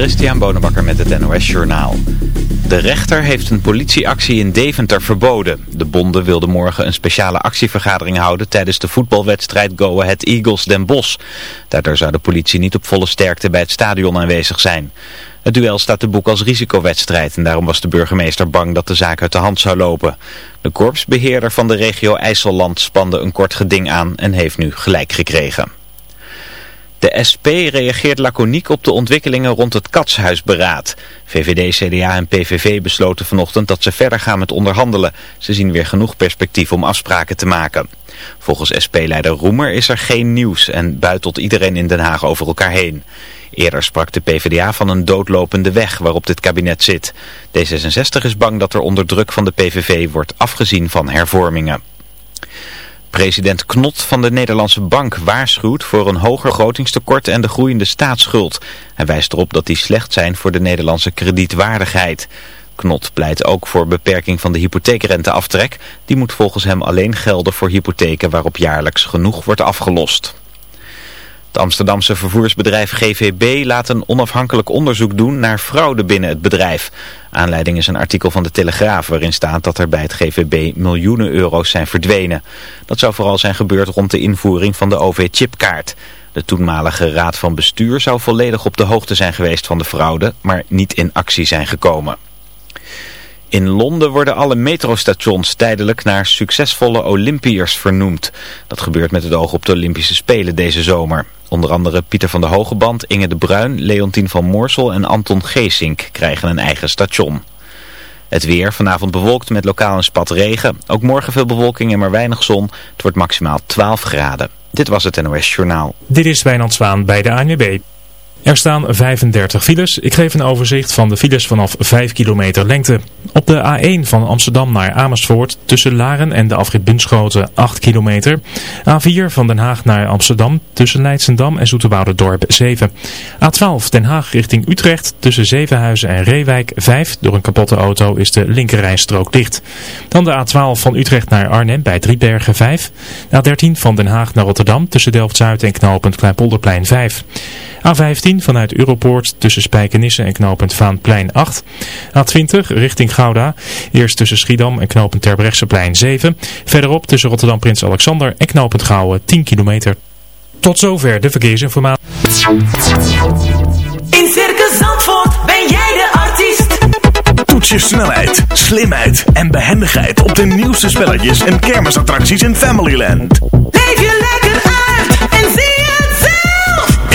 Christian Bonenbakker met het NOS Journaal. De rechter heeft een politieactie in Deventer verboden. De bonden wilden morgen een speciale actievergadering houden tijdens de voetbalwedstrijd Go Ahead Eagles Den Bosch. Daardoor zou de politie niet op volle sterkte bij het stadion aanwezig zijn. Het duel staat te boek als risicowedstrijd en daarom was de burgemeester bang dat de zaak uit de hand zou lopen. De korpsbeheerder van de regio IJsselland spande een kort geding aan en heeft nu gelijk gekregen. De SP reageert laconiek op de ontwikkelingen rond het katshuisberaad. VVD, CDA en PVV besloten vanochtend dat ze verder gaan met onderhandelen. Ze zien weer genoeg perspectief om afspraken te maken. Volgens SP-leider Roemer is er geen nieuws en buitelt iedereen in Den Haag over elkaar heen. Eerder sprak de PvdA van een doodlopende weg waarop dit kabinet zit. D66 is bang dat er onder druk van de PVV wordt afgezien van hervormingen. President Knot van de Nederlandse Bank waarschuwt voor een hoger grotingstekort en de groeiende staatsschuld. Hij wijst erop dat die slecht zijn voor de Nederlandse kredietwaardigheid. Knot pleit ook voor beperking van de hypotheekrenteaftrek. Die moet volgens hem alleen gelden voor hypotheken waarop jaarlijks genoeg wordt afgelost. Het Amsterdamse vervoersbedrijf GVB laat een onafhankelijk onderzoek doen naar fraude binnen het bedrijf. Aanleiding is een artikel van de Telegraaf waarin staat dat er bij het GVB miljoenen euro's zijn verdwenen. Dat zou vooral zijn gebeurd rond de invoering van de OV-chipkaart. De toenmalige raad van bestuur zou volledig op de hoogte zijn geweest van de fraude, maar niet in actie zijn gekomen. In Londen worden alle metrostations tijdelijk naar succesvolle Olympiërs vernoemd. Dat gebeurt met het oog op de Olympische Spelen deze zomer. Onder andere Pieter van der Hogeband, Inge de Bruin, Leontien van Moorsel en Anton Geesink krijgen een eigen station. Het weer, vanavond bewolkt met lokaal een spat regen. Ook morgen veel bewolking en maar weinig zon. Het wordt maximaal 12 graden. Dit was het NOS Journaal. Dit is Wijnand Zwaan bij de ANWB. Er staan 35 files. Ik geef een overzicht van de files vanaf 5 kilometer lengte. Op de A1 van Amsterdam naar Amersfoort tussen Laren en de afrit Bunschoten 8 kilometer. A4 van Den Haag naar Amsterdam tussen Leidsendam en Dorp 7. A12 Den Haag richting Utrecht tussen Zevenhuizen en Reewijk 5. Door een kapotte auto is de linkerrijstrook dicht. Dan de A12 van Utrecht naar Arnhem bij Driebergen 5. A13 van Den Haag naar Rotterdam tussen Delft-Zuid en knooppunt Kleinpolderplein 5. A15 vanuit Europoort tussen Spijkenisse en knooppunt Vaanplein 8. A20 richting Gouda. Eerst tussen Schiedam en knooppunt Terbrechtseplein 7. Verderop tussen Rotterdam Prins Alexander en knooppunt Gouwen 10 kilometer. Tot zover de verkeersinformatie. In Circus Zandvoort ben jij de artiest. Toets je snelheid, slimheid en behendigheid op de nieuwste spelletjes en kermisattracties in Familyland. Leef je lekker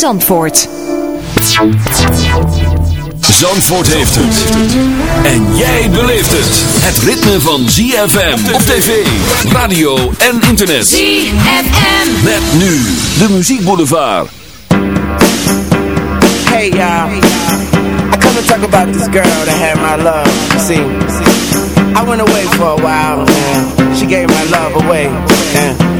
Zandvoort. Zandvoort heeft het. En jij beleeft het. Het ritme van ZFM op tv, radio en internet. ZFM. Met nu de muziekboulevard. Hey y'all. I come to talk about this girl that had my love. See, I went away for a while and she gave my love away. And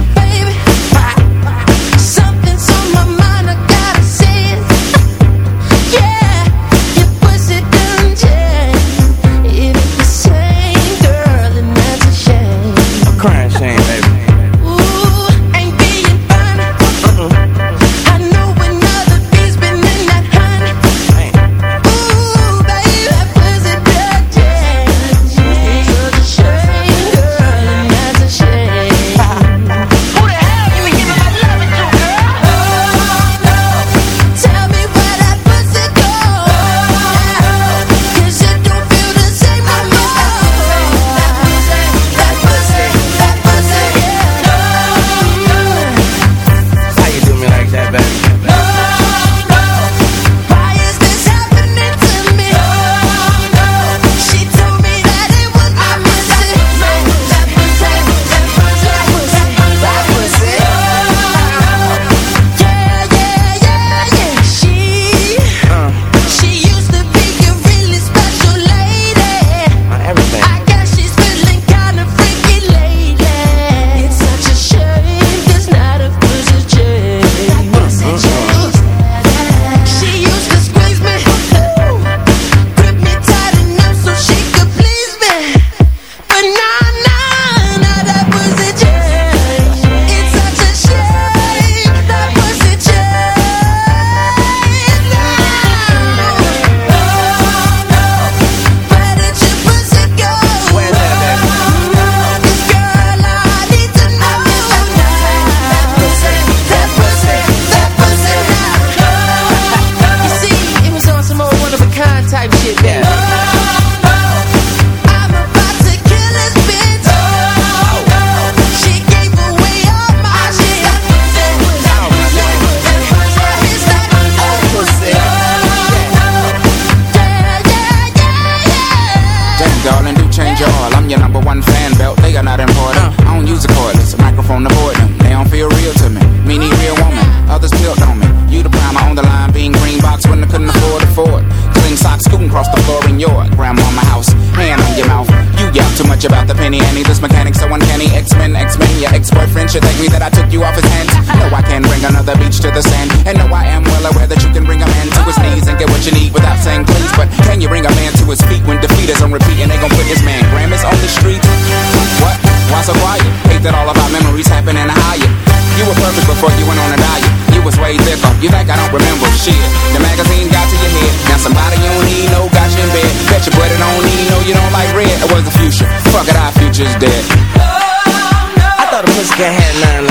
you think I don't remember shit. The magazine got to your head, now somebody you don't need no got you in bed. Bet your brother don't need no, you don't like red. It was the future, fuck it, our future's dead. Oh, no. I thought a pussycat had nine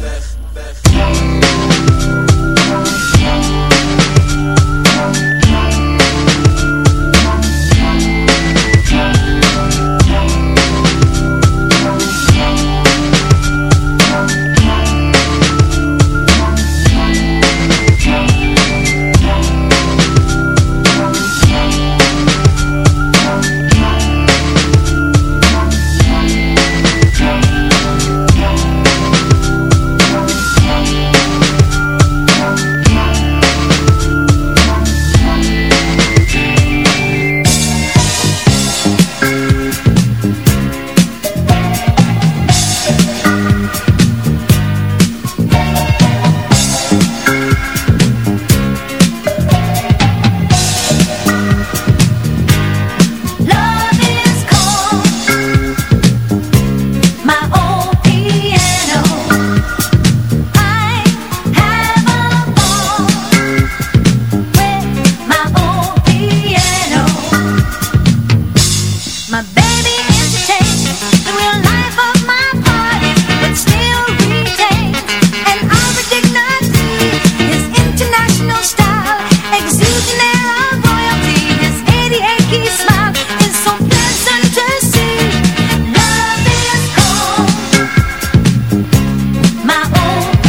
My old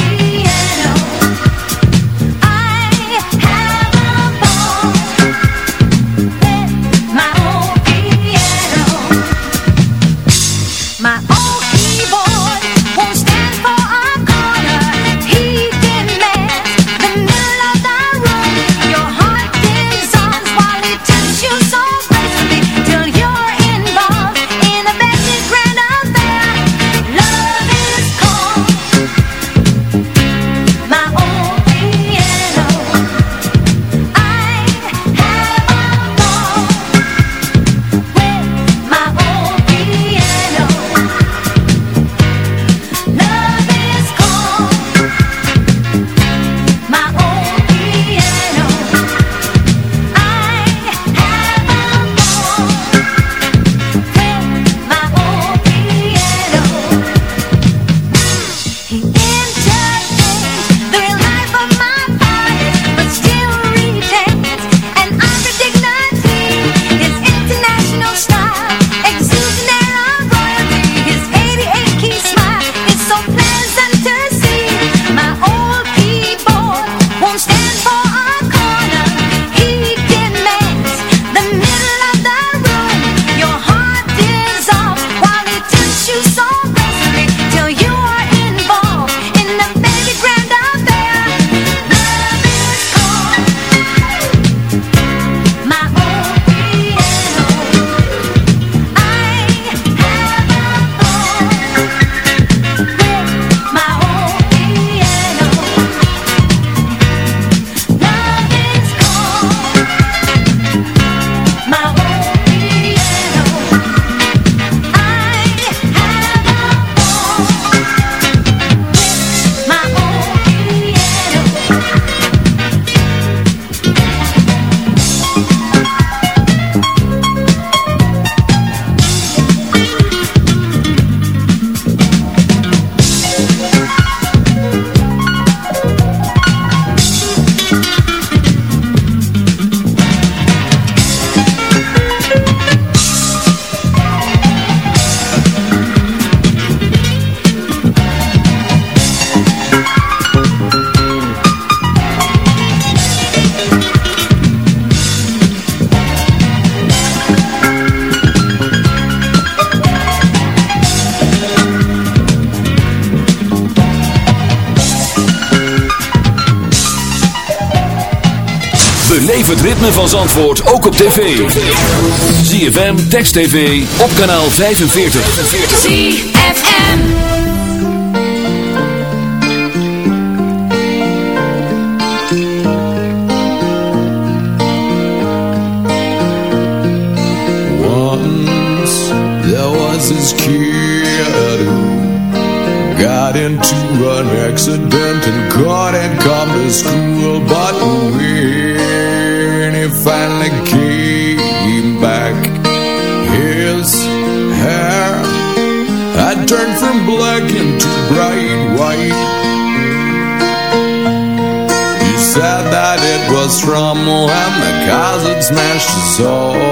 van Zandvoort ook op tv. ZFM, Text TV, op kanaal 45. ZFM Once there was this kid who got into an accident and couldn't come to school. somehow my closet smashed us all.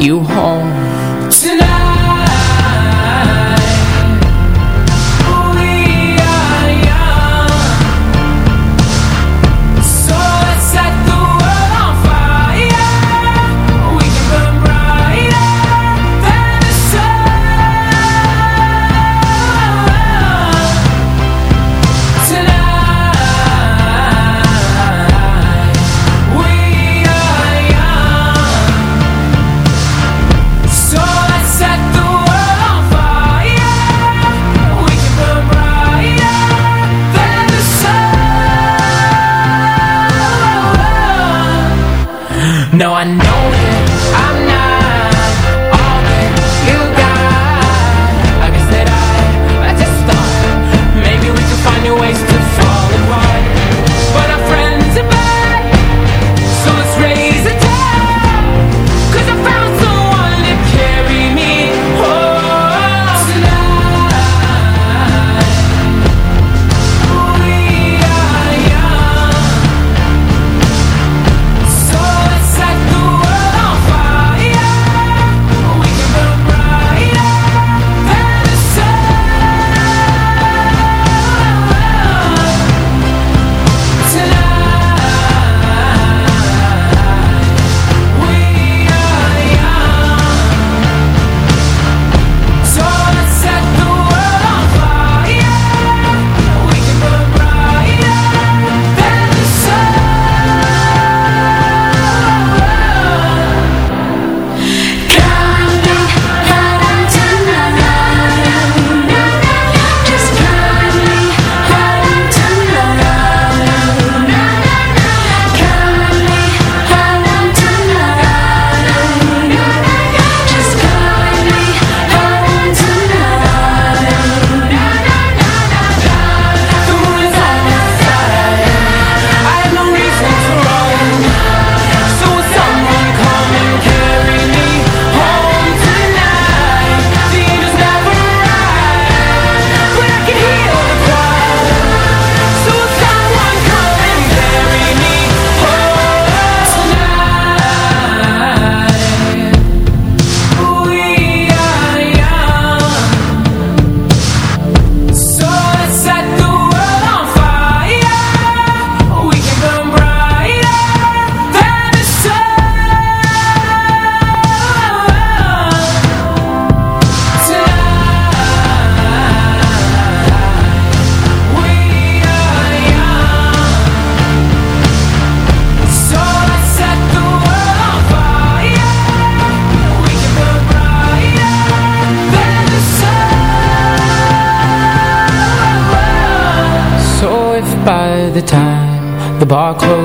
you home.